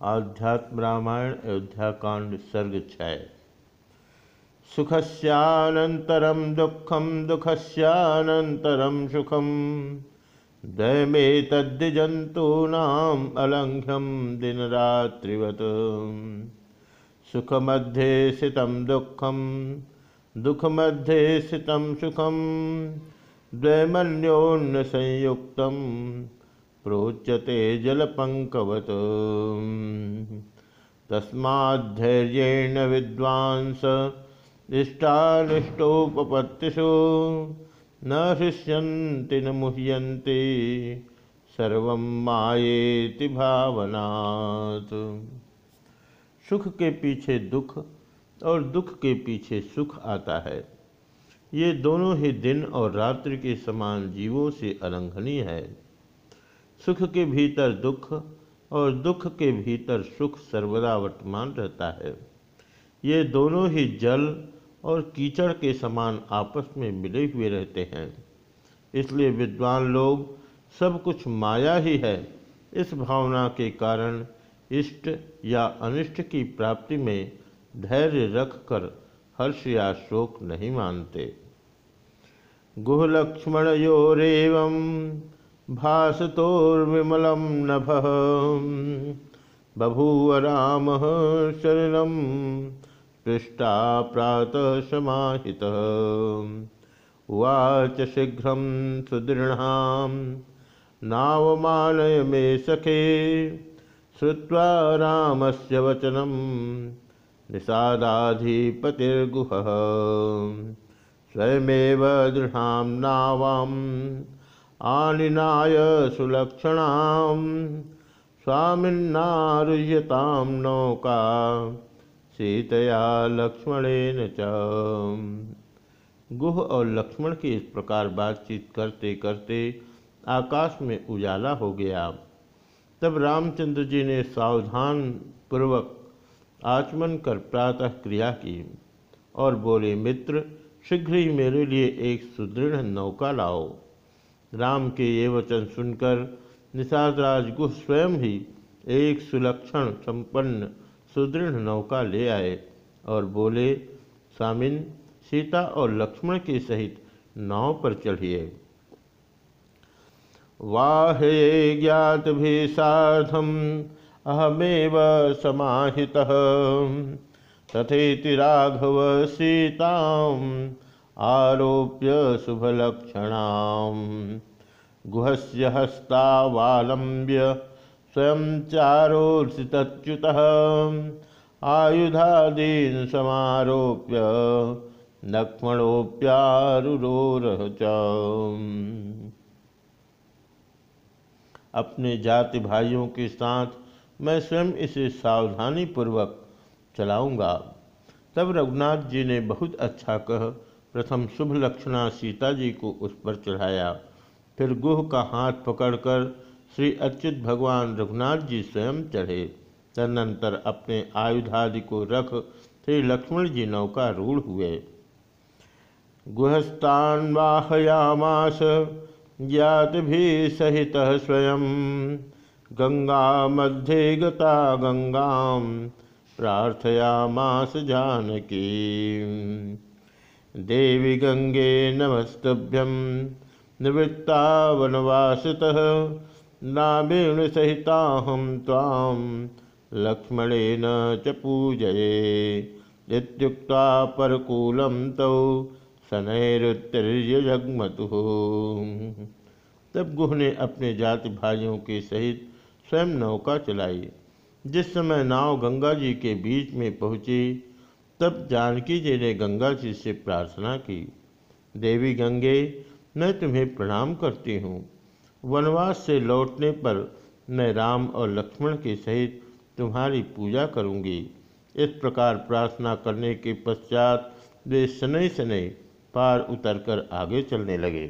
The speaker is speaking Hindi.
आध्यात्म रामायण अयोध्या कांड सर्ग छय सुखस्यानन्तरं दुःखं, दुःखस्यानन्तरं सुखं। द्वयमेतद्विजन्तूनाम् अलङ्घ्यं दिनरात्रिवत्। सुखमध्ये स्थितं दुःखं, दुःखमध्ये स्थितं सुखं। द्वैमन्योन्नसंयुक्तं प्रोच्यते जलपङ्कवत्। तस्माद्धैर्येण विद्वांस इष्टानिष्टोपपत्तिषु न हृष्यन्ति न मुह्यन्ति, सर्व मायेति भावनात्। सुख के पीछे दुख और दुख के पीछे सुख आता है। ये दोनों ही दिन और रात्रि के समान जीवों से अलंघनीय है। सुख के भीतर दुख और दुख के भीतर सुख सर्वदा वर्तमान रहता है। ये दोनों ही जल और कीचड़ के समान आपस में मिले हुए रहते हैं। इसलिए विद्वान लोग सब कुछ माया ही है। इस भावना के कारण इष्ट या अनिष्ट की प्राप्ति में धैर्य रखकर हर्ष या शोक नहीं मानते। गुहलक्ष्मण गुहलक्ष्मणयोरेवं भासतोर्विमलं नभ। बभूव राम शरण, पृष्ठा प्रातः समाहितः। शीघ्रं सुदृढां नावमानय मे सखे श्रुवा रामस्य वचनं, निषादाधिपतिर्गुहः। स्वयमेव दृढ़ां नावाम् आनिनाय सुलक्षणां स्वामिन्नारुह्यतां नौका, सीतया लक्ष्मणेन च। गुह और लक्ष्मण की इस प्रकार बातचीत करते करते आकाश में उजाला हो गया। तब रामचंद्र जी ने सावधान पूर्वक आचमन कर प्रातः क्रिया की और बोले, मित्र, शीघ्र ही मेरे लिए एक सुदृढ़ नौका लाओ। राम के ये वचन सुनकर निषादराज गुह स्वयं ही एक सुलक्षण संपन्न, सुदृढ़ नौका ले आए और बोले स्वामिन सीता और लक्ष्मण के सहित नाव पर चढ़िए। वाह्ये ज्ञात भी साधम, अहमेव समाहितः। तथेति राघव सीता आरोप्य शुभलक्षणां गुहस्य हस्तावालम्ब्य स्वयं चारोत्सितच्युतः आयुधादीन् समारोप्य लक्ष्मणोप्यारुरोरः च। अपने जाति भाइयों के साथ मैं स्वयं इसे सावधानी पूर्वक चलाऊँगा। तब रघुनाथ जी ने बहुत अच्छा कह प्रथम शुभ लक्षणा सीता जी को उस पर चढ़ाया। फिर गुह का हाथ पकड़कर श्री अच्युत भगवान रघुनाथ जी स्वयं चढ़े। तदनंतर अपने आयुधादि को रख श्री लक्ष्मण जी नौका रूढ़ हुए। गुहस्तान वाहयामास ज्ञात भी सहित स्वयं। गंगा मध्य गता गंगा, प्रार्थयामास जानकी। देवी गंगे नमस्तभ्यम निवृत्ता वनवासतः सहिता हम ताम लक्ष्मणेन च पूजये। इत्युक्ता परकूलं तौ शनैरुत्तर्यजगमतु। तब गुह ने अपने जाति भाइयों के सहित स्वयं नौका चलाई, जिस समय नाव गंगा जी के बीच में पहुँची तब जानकी जी ने गंगा जी से प्रार्थना की, देवी गंगे, मैं तुम्हें प्रणाम करती हूँ। वनवास से लौटने पर मैं राम और लक्ष्मण के सहित तुम्हारी पूजा करूँगी। इस प्रकार प्रार्थना करने के पश्चात वे शनै शनै पार उतरकर आगे चलने लगे।